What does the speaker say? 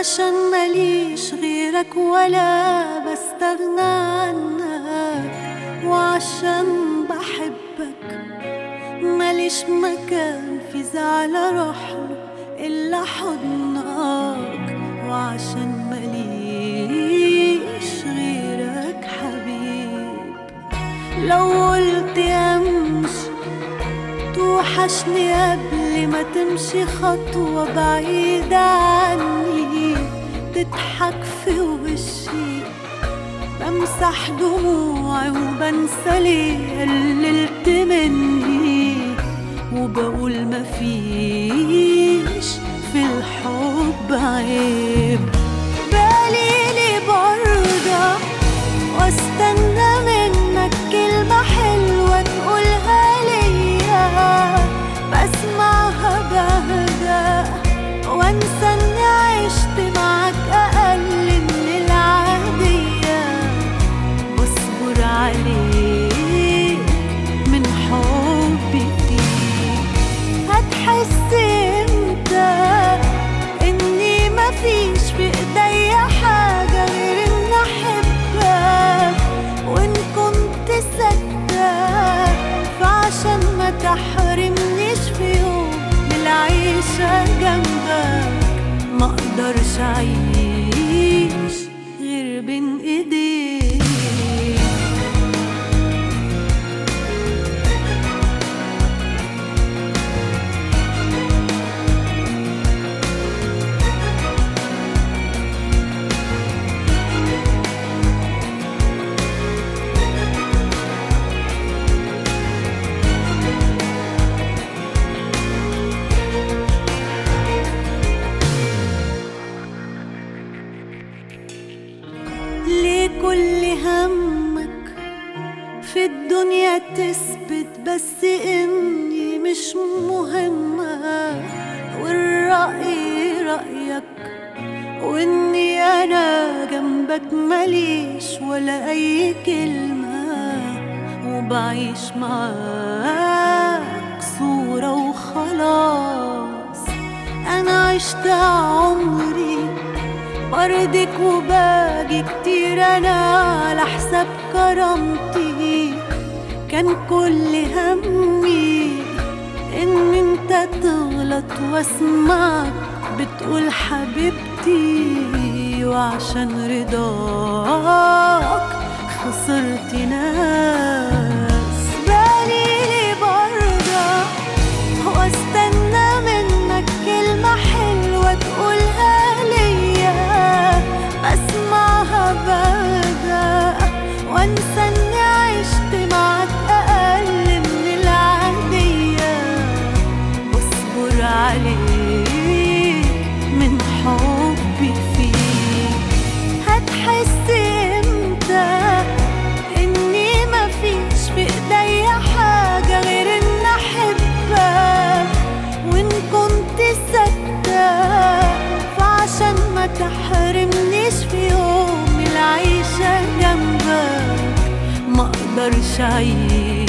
وعشان ماليش غيرك ولا بستغنى عنك. وعشان بحبك ماليش مكان في زعل اروحله إلا حضنك. وعشان ماليش غيرك حبيب. لو قلت امشي توحشني قبل ما تمشي خطوة بعيدة عني. تضحك في وشي. بمسح دموعي وبنسى ليه قللت مني وبقول مفيش I. تثبت بس إني مش مهمة والرأي رأيك وإني أنا جنبك ماليش ولا أي كلمة وبعيش معاك صورة وخلاص. أنا عشت عمري برضك وباجي كتير أنا على حساب كرامتي. كان كل همي إن أنت تغلط وأسمعك بتقول حبيبتي وعشان رضاك خسرت ناس I.